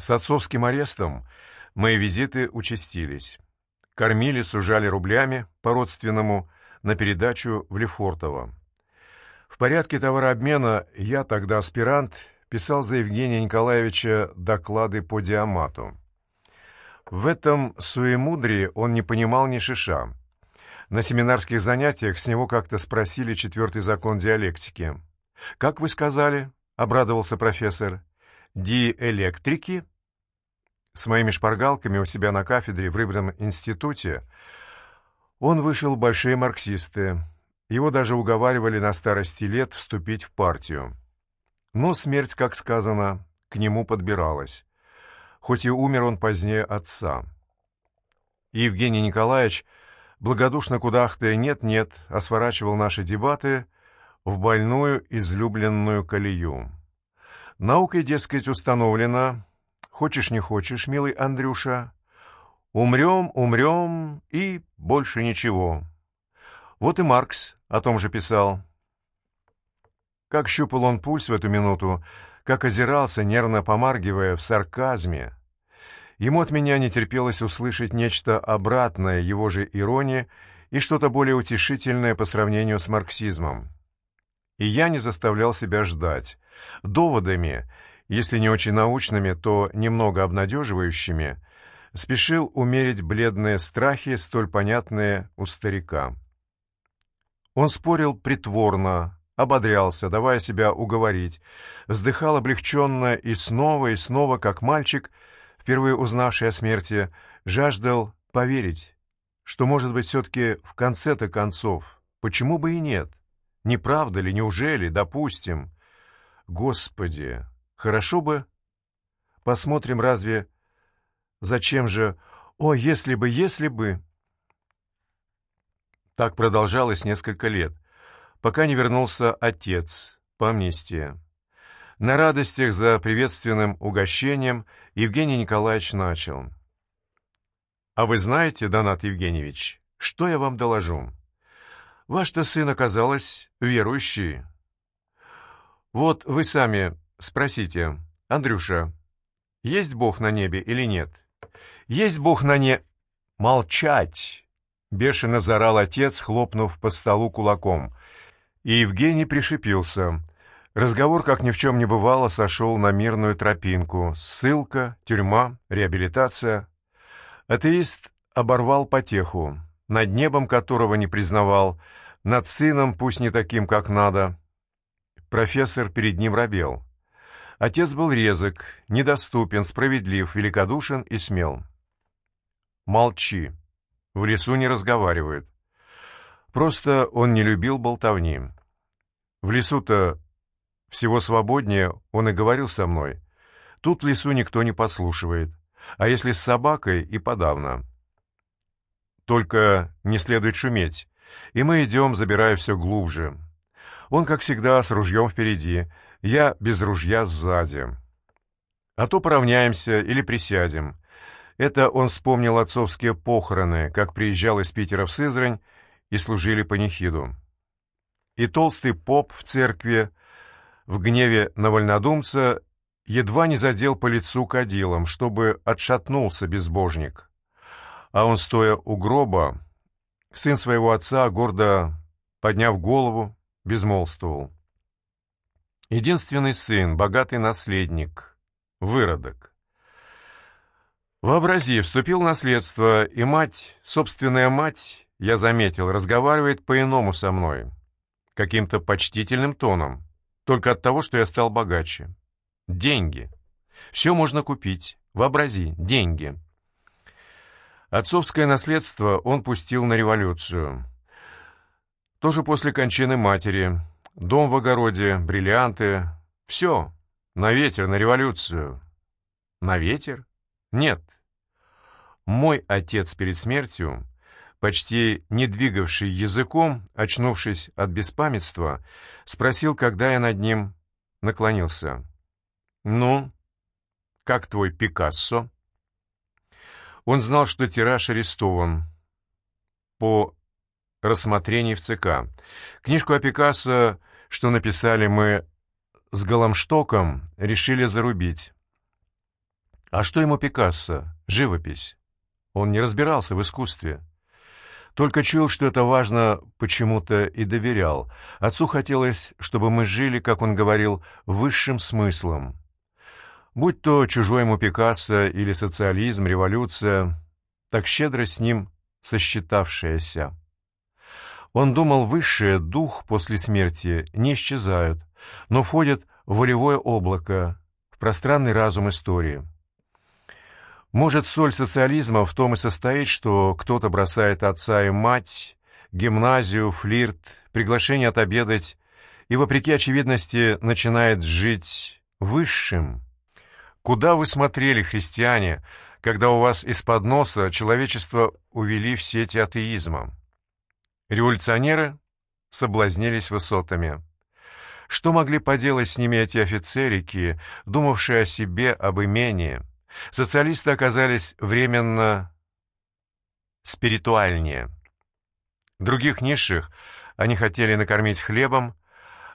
С отцовским арестом мои визиты участились. Кормили, сужали рублями по-родственному на передачу в Лефортово. В порядке товарообмена я, тогда аспирант, писал за Евгения Николаевича доклады по диамату. В этом суемудрии он не понимал ни шиша. На семинарских занятиях с него как-то спросили четвертый закон диалектики. «Как вы сказали?» — обрадовался профессор. «Диэлектрики?» С моими шпаргалками у себя на кафедре в Рыбном институте он вышел большие марксисты. Его даже уговаривали на старости лет вступить в партию. Но смерть, как сказано, к нему подбиралась. Хоть и умер он позднее отца. Евгений Николаевич, благодушно кудахтая «нет-нет», а сворачивал наши дебаты в больную излюбленную колею. Наукой, дескать, установлено, хочешь не хочешь, милый Андрюша, умрем, умрем и больше ничего. Вот и Маркс о том же писал. Как щупал он пульс в эту минуту, как озирался, нервно помаргивая в сарказме. Ему от меня не терпелось услышать нечто обратное его же иронии и что-то более утешительное по сравнению с марксизмом. И я не заставлял себя ждать. Доводами, если не очень научными, то немного обнадеживающими, спешил умерить бледные страхи, столь понятные у старика. Он спорил притворно, ободрялся, давая себя уговорить, вздыхал облегченно и снова и снова, как мальчик, впервые узнавший о смерти, жаждал поверить, что, может быть, все-таки в конце-то концов, почему бы и нет? Не правда ли, неужели, допустим? Господи, хорошо бы... Посмотрим, разве... Зачем же... О, если бы, если бы... Так продолжалось несколько лет, пока не вернулся отец по амнистии. На радостях за приветственным угощением Евгений Николаевич начал. «А вы знаете, Донат Евгеньевич, что я вам доложу? Ваш-то сын оказалось верующий. Вот вы сами спросите, Андрюша, есть Бог на небе или нет? Есть Бог на не... Молчать!» Бешено заорал отец, хлопнув по столу кулаком. И Евгений пришипился. Разговор, как ни в чем не бывало, сошел на мирную тропинку. Ссылка, тюрьма, реабилитация. Атеист оборвал потеху, над небом которого не признавал, над сыном, пусть не таким, как надо. Профессор перед ним робел. Отец был резок, недоступен, справедлив, великодушен и смел. «Молчи», в лесу не разговаривают. Просто он не любил болтовни. В лесу-то всего свободнее, он и говорил со мной. Тут в лесу никто не подслушивает. А если с собакой, и подавно. Только не следует шуметь. И мы идем, забирая все глубже. Он, как всегда, с ружьем впереди, я без ружья сзади. А то поравняемся или присядем. Это он вспомнил отцовские похороны, как приезжал из Питера в Сызрань и служили панихиду. И толстый поп в церкви в гневе на вольнодумца едва не задел по лицу кадилом, чтобы отшатнулся безбожник. А он, стоя у гроба, сын своего отца, гордо подняв голову, безмолвствовал. Единственный сын, богатый наследник, выродок. Вообрази, вступил в наследство, и мать, собственная мать, я заметил, разговаривает по-иному со мной, каким-то почтительным тоном, только от того, что я стал богаче. Деньги. Все можно купить. Вообрази, деньги. Отцовское наследство он пустил на революцию. Тоже после кончины матери. Дом в огороде, бриллианты. Все. На ветер, на революцию. На ветер? Нет. Мой отец перед смертью, почти не двигавший языком, очнувшись от беспамятства, спросил, когда я над ним наклонился. «Ну, как твой Пикассо?» Он знал, что тираж арестован по рассмотрению в ЦК. Книжку о Пикассо, что написали мы с Голомштоком, решили зарубить. А что ему Пикассо? Живопись. Он не разбирался в искусстве. Только чуял, что это важно, почему-то и доверял. Отцу хотелось, чтобы мы жили, как он говорил, высшим смыслом. Будь то чужой ему Пикассо или социализм, революция, так щедро с ним сосчитавшаяся. Он думал, высшее дух после смерти не исчезают, но входят в волевое облако, в пространный разум истории. Может, соль социализма в том и состоит, что кто-то бросает отца и мать, гимназию, флирт, приглашение отобедать и, вопреки очевидности, начинает жить высшим. Куда вы смотрели, христиане, когда у вас из-под носа человечество увели в сети атеизма? Революционеры соблазнились высотами. Что могли поделать с ними эти офицерики, думавшие о себе, об имении? Социалисты оказались временно спиритуальнее. Других низших они хотели накормить хлебом,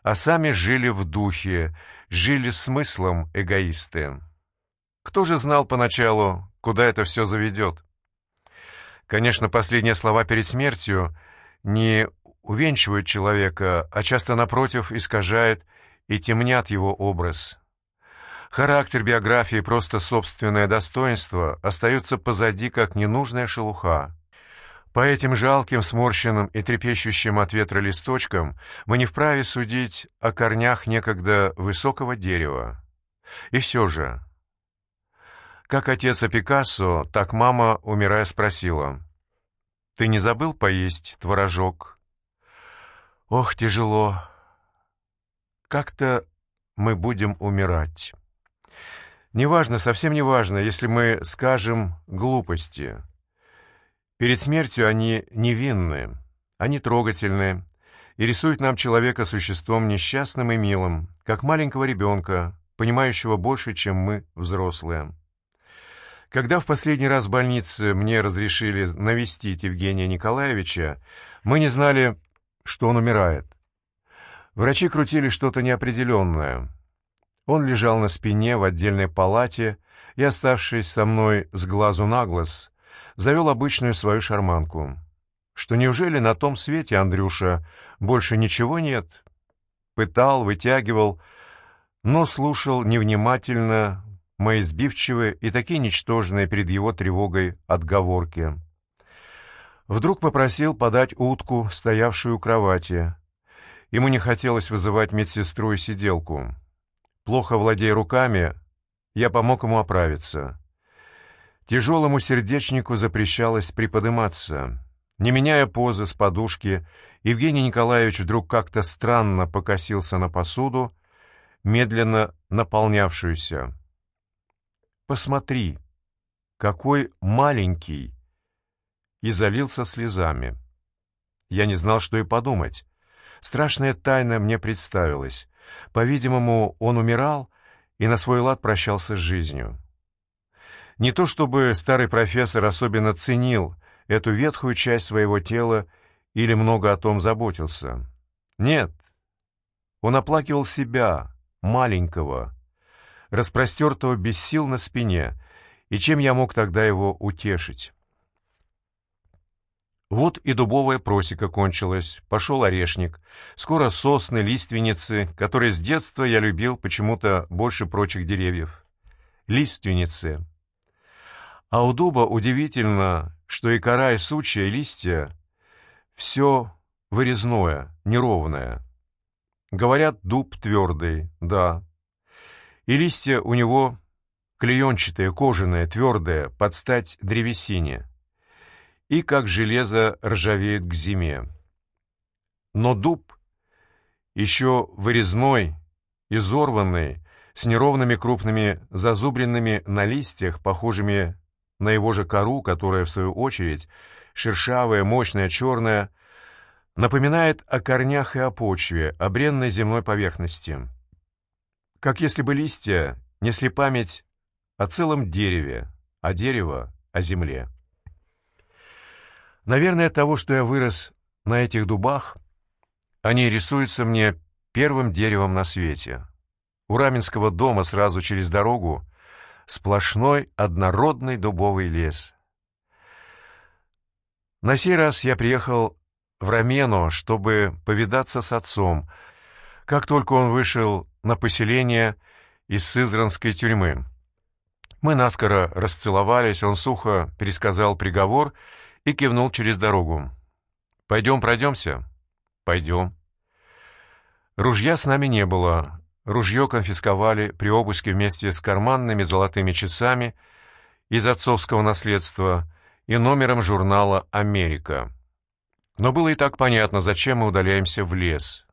а сами жили в духе, жили смыслом эгоисты. Кто же знал поначалу, куда это все заведет? Конечно, последние слова перед смертью не увенчивают человека, а часто, напротив, искажают и темнят его образ. Характер биографии, просто собственное достоинство остаются позади, как ненужная шелуха. По этим жалким, сморщенным и трепещущим от ветра листочкам мы не вправе судить о корнях некогда высокого дерева. И все же, как отец о Пикассо, так мама, умирая, спросила, «Ты не забыл поесть творожок?» «Ох, тяжело. Как-то мы будем умирать». Неважно, совсем неважно, если мы скажем глупости. Перед смертью они невинны, они трогательны и рисуют нам человека существом несчастным и милым, как маленького ребенка, понимающего больше, чем мы, взрослые. Когда в последний раз в больнице мне разрешили навестить Евгения Николаевича, мы не знали, что он умирает. Врачи крутили что-то неопределенное — он лежал на спине в отдельной палате и, оставшись со мной с глазу на глаз, завел обычную свою шарманку. Что неужели на том свете, Андрюша, больше ничего нет? Пытал, вытягивал, но слушал невнимательно мои сбивчивые и такие ничтожные перед его тревогой отговорки. Вдруг попросил подать утку, стоявшую у кровати. Ему не хотелось вызывать медсестру и сиделку. Плохо владея руками, я помог ему оправиться. Тяжелому сердечнику запрещалось приподниматься. Не меняя позы с подушки, Евгений Николаевич вдруг как-то странно покосился на посуду, медленно наполнявшуюся. «Посмотри, какой маленький!» И залился слезами. Я не знал, что и подумать. Страшная тайна мне представилась. По-видимому, он умирал и на свой лад прощался с жизнью. Не то чтобы старый профессор особенно ценил эту ветхую часть своего тела или много о том заботился. Нет, он оплакивал себя, маленького, распростертого без сил на спине, и чем я мог тогда его утешить? Вот и дубовая просека кончилась, пошел орешник. Скоро сосны, лиственницы, которые с детства я любил почему-то больше прочих деревьев. Лиственницы. А у дуба удивительно, что и кора, и сучья, и листья — все вырезное, неровное. Говорят, дуб твердый, да. И листья у него клеенчатые, кожаные, твердые, под стать древесине и как железо ржавеет к зиме. Но дуб, еще вырезной, изорванный, с неровными крупными зазубренными на листьях, похожими на его же кору, которая, в свою очередь, шершавая, мощная, черная, напоминает о корнях и о почве, о бренной земной поверхности. Как если бы листья несли память о целом дереве, а дерево — о земле. Наверное, от того, что я вырос на этих дубах, они рисуются мне первым деревом на свете. У Раменского дома сразу через дорогу сплошной однородный дубовый лес. На сей раз я приехал в Рамено, чтобы повидаться с отцом, как только он вышел на поселение из Сызранской тюрьмы. Мы наскоро расцеловались, он сухо пересказал приговор и кивнул через дорогу. «Пойдем пройдемся?» «Пойдем». Ружья с нами не было. Ружье конфисковали при обыске вместе с карманными золотыми часами из отцовского наследства и номером журнала «Америка». Но было и так понятно, зачем мы удаляемся в лес.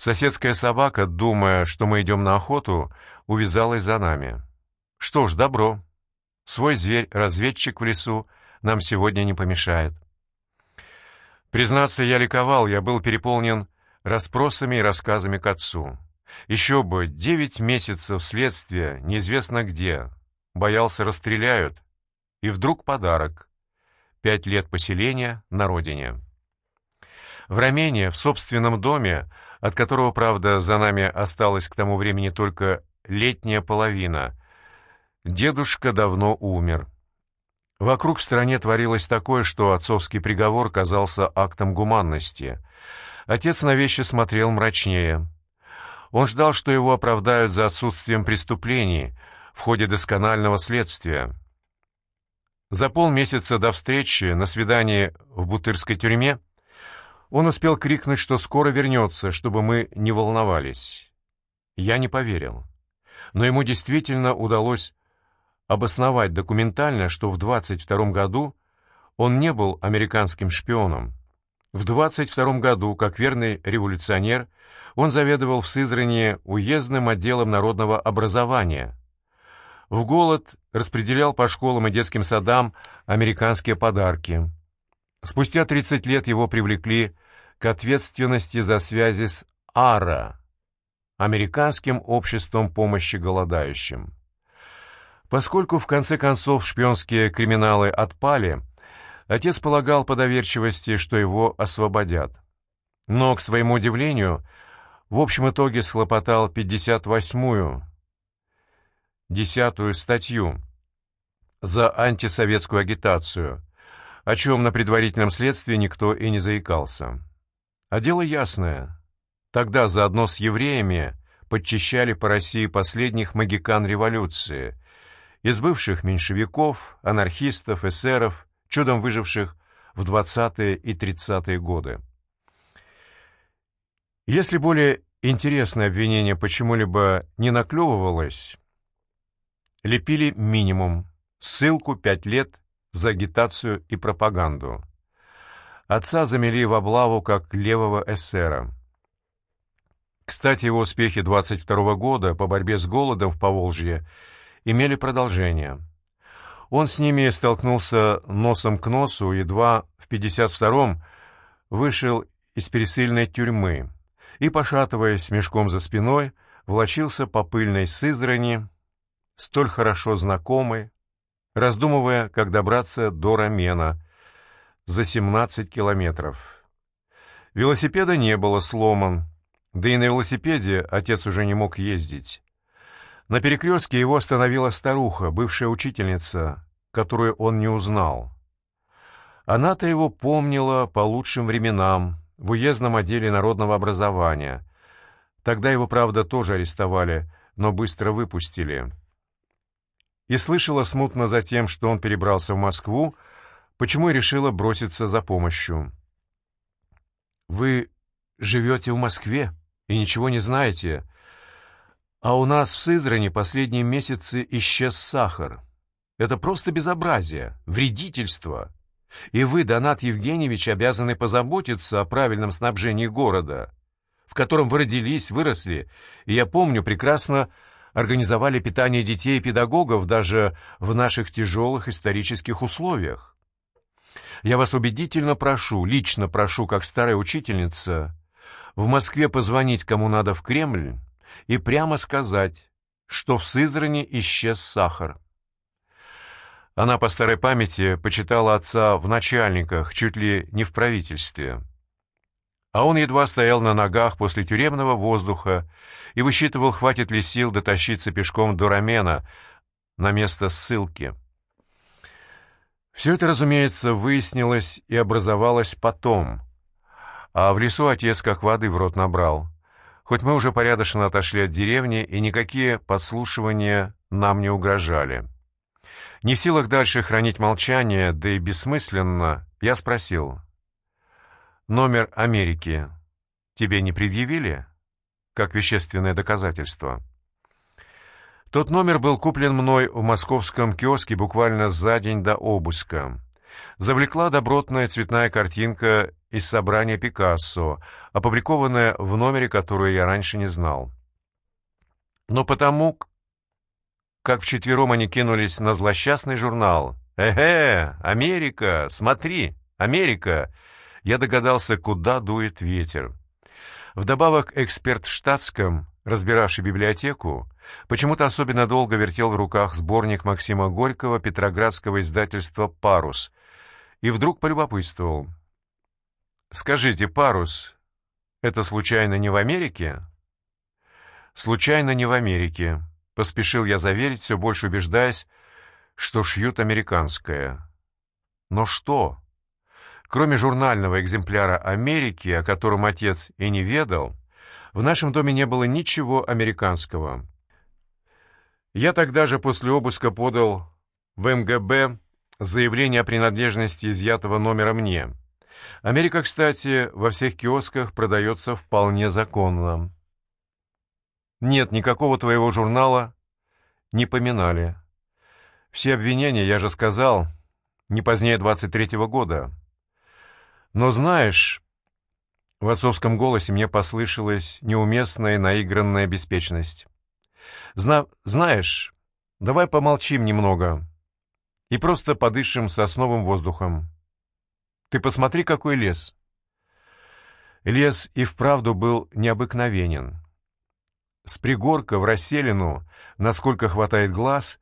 Соседская собака, думая, что мы идем на охоту, увязалась за нами. Что ж, добро. Свой зверь-разведчик в лесу нам сегодня не помешает. Признаться, я ликовал, я был переполнен расспросами и рассказами к отцу. Еще бы, девять месяцев следствия, неизвестно где. Боялся, расстреляют. И вдруг подарок. Пять лет поселения на родине. В Рамене, в собственном доме, от которого, правда, за нами осталась к тому времени только летняя половина, дедушка давно умер. Вокруг в стране творилось такое, что отцовский приговор казался актом гуманности. Отец на вещи смотрел мрачнее. Он ждал, что его оправдают за отсутствием преступлений в ходе досконального следствия. За полмесяца до встречи на свидании в Бутырской тюрьме он успел крикнуть, что скоро вернется, чтобы мы не волновались. Я не поверил. Но ему действительно удалось обосновать документально, что в 22 году он не был американским шпионом. В 22 году, как верный революционер, он заведовал в Сызрани уездным отделом народного образования. В голод распределял по школам и детским садам американские подарки. Спустя 30 лет его привлекли к ответственности за связи с АРА, Американским обществом помощи голодающим. Поскольку в конце концов шпионские криминалы отпали, отец полагал по доверчивости, что его освободят. Но, к своему удивлению, в общем итоге схлопотал 58-ю, десятую статью за антисоветскую агитацию, о чем на предварительном следствии никто и не заикался. А дело ясное. Тогда заодно с евреями подчищали по России последних магикан революции, из бывших меньшевиков, анархистов, эсеров, чудом выживших в 20-е и 30-е годы. Если более интересное обвинение почему-либо не наклевывалось, лепили минимум, ссылку пять лет за агитацию и пропаганду. Отца замели в облаву как левого эсера. Кстати, его успехи 22 года по борьбе с голодом в Поволжье – имели продолжение. Он с ними столкнулся носом к носу, едва в 52-м вышел из пересыльной тюрьмы и, пошатываясь мешком за спиной, влачился по пыльной Сызрани, столь хорошо знакомой, раздумывая, как добраться до Рамена за 17 километров. Велосипеда не было сломан, да и на велосипеде отец уже не мог ездить. На перекрестке его остановила старуха, бывшая учительница, которую он не узнал. Она-то его помнила по лучшим временам в уездном отделе народного образования. Тогда его, правда, тоже арестовали, но быстро выпустили. И слышала смутно за тем, что он перебрался в Москву, почему и решила броситься за помощью. «Вы живете в Москве и ничего не знаете», а у нас в Сызрани последние месяцы исчез сахар. Это просто безобразие, вредительство. И вы, Донат Евгеньевич, обязаны позаботиться о правильном снабжении города, в котором вы родились, выросли, и я помню, прекрасно организовали питание детей и педагогов даже в наших тяжелых исторических условиях. Я вас убедительно прошу, лично прошу, как старая учительница, в Москве позвонить кому надо в Кремль, и прямо сказать, что в Сызрани исчез сахар. Она по старой памяти почитала отца в начальниках, чуть ли не в правительстве. А он едва стоял на ногах после тюремного воздуха и высчитывал, хватит ли сил дотащиться пешком до Рамена, на место ссылки. Все это, разумеется, выяснилось и образовалось потом. А в лесу отец как воды в рот набрал. Хоть мы уже порядочно отошли от деревни, и никакие подслушивания нам не угрожали. Не в силах дальше хранить молчание, да и бессмысленно, я спросил. «Номер Америки тебе не предъявили?» Как вещественное доказательство. Тот номер был куплен мной в московском киоске буквально за день до обыска. Завлекла добротная цветная картинка из собрания Пикассо, опубликованная в номере, которую я раньше не знал. Но потому, как вчетвером они кинулись на злосчастный журнал «Эге, Америка, смотри, Америка!» Я догадался, куда дует ветер. Вдобавок эксперт в штатском, разбиравший библиотеку, Почему-то особенно долго вертел в руках сборник Максима Горького петроградского издательства «Парус» и вдруг полюбопытствовал. «Скажите, «Парус» — это случайно не в Америке?» «Случайно не в Америке», — поспешил я заверить, все больше убеждаясь, что шьют американское. «Но что?» Кроме журнального экземпляра «Америки», о котором отец и не ведал, в нашем доме не было ничего американского. Я тогда же после обыска подал в МГБ заявление о принадлежности изъятого номера мне. Америка, кстати, во всех киосках продается вполне законно. Нет, никакого твоего журнала не поминали. Все обвинения, я же сказал, не позднее 23-го года. Но знаешь, в отцовском голосе мне послышалась неуместная наигранная беспечность. Зна знаешь, давай помолчим немного и просто подышим сосновым воздухом. Ты посмотри, какой лес. Лес и вправду был необыкновенен. С пригорка в расселину, насколько хватает глаз,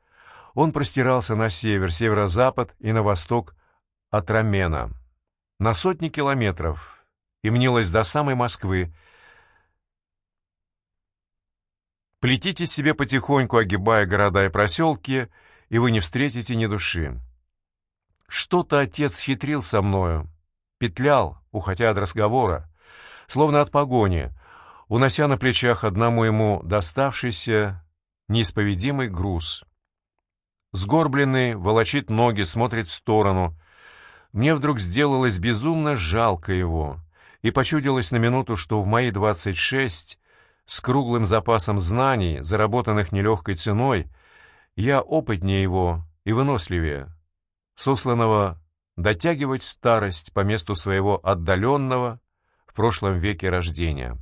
он простирался на север, северо-запад и на восток от Рамена. На сотни километров, и мнилось до самой Москвы, Плетите себе потихоньку, огибая города и проселки, и вы не встретите ни души. Что-то отец хитрил со мною, петлял, уходя от разговора, словно от погони, унося на плечах одному ему доставшийся неисповедимый груз. Сгорбленный, волочит ноги, смотрит в сторону. Мне вдруг сделалось безумно жалко его, и почудилось на минуту, что в мои двадцать шесть с круглым запасом знаний, заработанных нелегкой ценой, я опытнее его и выносливее, сосланного дотягивать старость по месту своего отдаленного в прошлом веке рождения.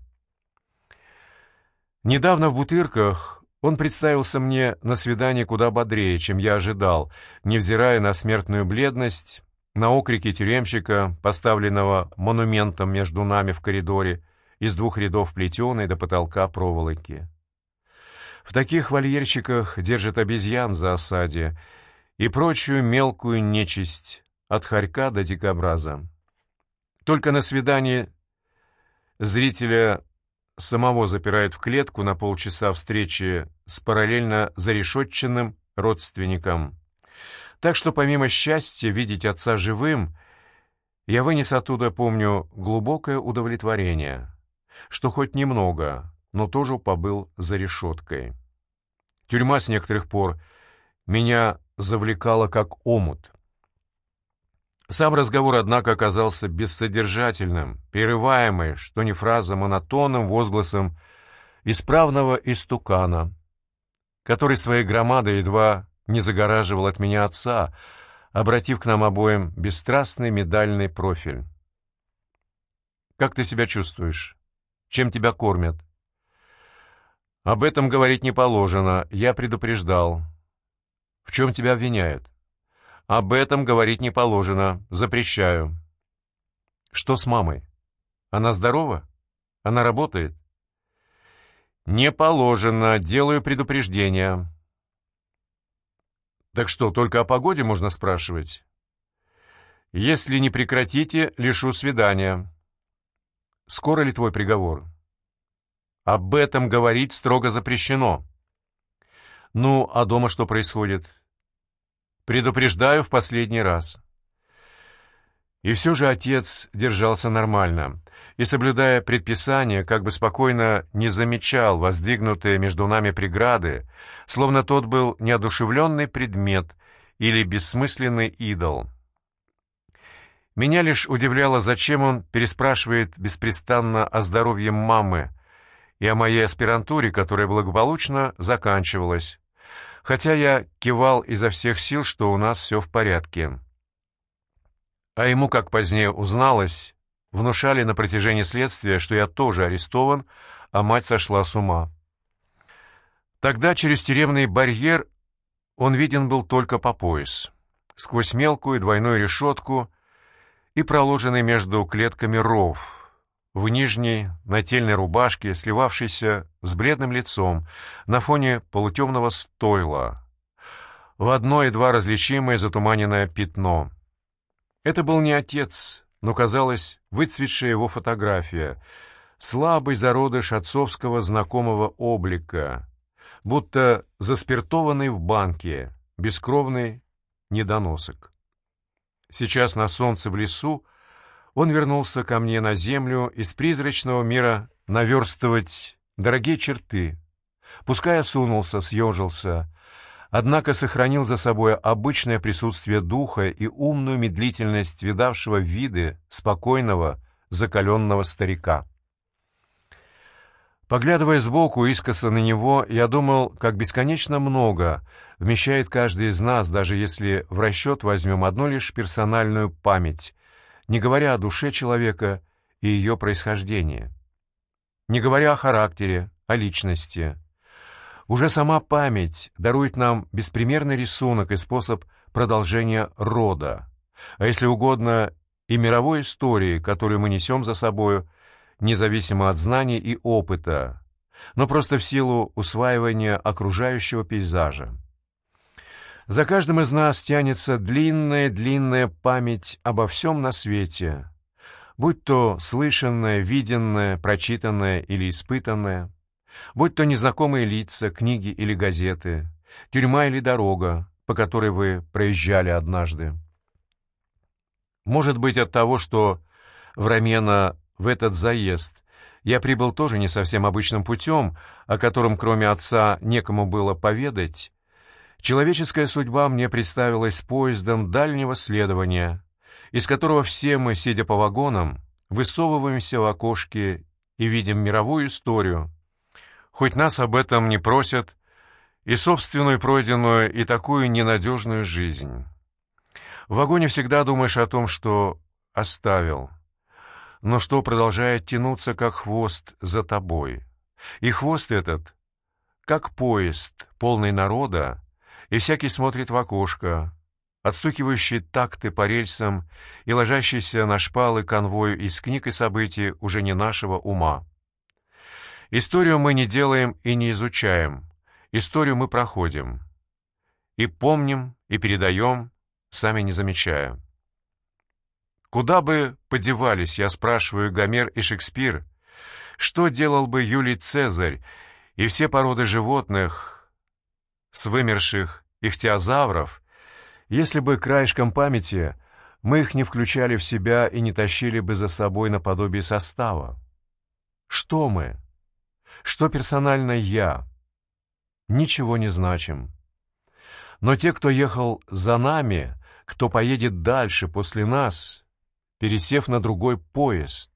Недавно в Бутырках он представился мне на свидании куда бодрее, чем я ожидал, невзирая на смертную бледность, на окрики тюремщика, поставленного монументом между нами в коридоре, из двух рядов плетеной до потолка проволоки. В таких вольерчиках держат обезьян за осаде и прочую мелкую нечисть от хорька до дикобраза. Только на свидании зрителя самого запирают в клетку на полчаса встречи с параллельно зарешетченным родственником. Так что помимо счастья видеть отца живым, я вынес оттуда, помню, глубокое удовлетворение что хоть немного, но тоже побыл за решеткой. Тюрьма с некоторых пор меня завлекала как омут. Сам разговор, однако, оказался бессодержательным, прерываемый, что не фраза, монотонным возгласом исправного истукана, который своей громадой едва не загораживал от меня отца, обратив к нам обоим бесстрастный медальный профиль. «Как ты себя чувствуешь?» Чем тебя кормят?» «Об этом говорить не положено. Я предупреждал». «В чем тебя обвиняют?» «Об этом говорить не положено. Запрещаю». «Что с мамой? Она здорова? Она работает?» «Не положено. Делаю предупреждение». «Так что, только о погоде можно спрашивать?» «Если не прекратите, лишу свидания». Скоро ли твой приговор? Об этом говорить строго запрещено. Ну, а дома что происходит? Предупреждаю в последний раз». И все же отец держался нормально и, соблюдая предписания, как бы спокойно не замечал воздвигнутые между нами преграды, словно тот был неодушевленный предмет или бессмысленный идол. Меня лишь удивляло, зачем он переспрашивает беспрестанно о здоровье мамы и о моей аспирантуре, которая благополучно заканчивалась, хотя я кивал изо всех сил, что у нас все в порядке. А ему, как позднее узналось, внушали на протяжении следствия, что я тоже арестован, а мать сошла с ума. Тогда через тюремный барьер он виден был только по пояс, сквозь мелкую двойную решетку и проложенный между клетками ров, в нижней нательной рубашке, сливавшейся с бледным лицом на фоне полутемного стойла, в одно едва различимое затуманенное пятно. Это был не отец, но казалось выцветшая его фотография, слабый зародыш отцовского знакомого облика, будто заспиртованный в банке, бескровный недоносок. Сейчас на солнце в лесу он вернулся ко мне на землю из призрачного мира наверстывать дорогие черты. Пускай осунулся, съежился, однако сохранил за собой обычное присутствие духа и умную медлительность видавшего виды спокойного, закаленного старика. Поглядывая сбоку искоса на него, я думал, как бесконечно много вмещает каждый из нас, даже если в расчет возьмем одну лишь персональную память, не говоря о душе человека и ее происхождении, не говоря о характере, о личности, уже сама память дарует нам беспримерный рисунок и способ продолжения рода, а если угодно и мировой истории, которую мы несем за собою, независимо от знаний и опыта, но просто в силу усваивания окружающего пейзажа. За каждым из нас тянется длинная-длинная память обо всем на свете, будь то слышанное, виденное, прочитанное или испытанное — Будь то незнакомые лица, книги или газеты, тюрьма или дорога, по которой вы проезжали однажды. Может быть, от того, что в Рамена в этот заезд я прибыл тоже не совсем обычным путем, о котором кроме отца некому было поведать, человеческая судьба мне представилась поездом дальнего следования, из которого все мы, сидя по вагонам, высовываемся в окошки и видим мировую историю, хоть нас об этом не просят, и собственную пройденную, и такую ненадежную жизнь. В вагоне всегда думаешь о том, что оставил, но что продолжает тянуться, как хвост, за тобой. И хвост этот, как поезд, полный народа, и всякий смотрит в окошко, отстукивающий такты по рельсам и ложащийся на шпалы конвою из книг и событий уже не нашего ума. Историю мы не делаем и не изучаем. Историю мы проходим. И помним, и передаем, сами не замечая. Куда бы подевались, я спрашиваю, Гомер и Шекспир, что делал бы Юлий Цезарь и все породы животных, с вымерших ихтиозавров, если бы краешком памяти мы их не включали в себя и не тащили бы за собой наподобие состава? Что мы? Что персонально я. Ничего не значим. Но те, кто ехал за нами, кто поедет дальше после нас, пересев на другой поезд,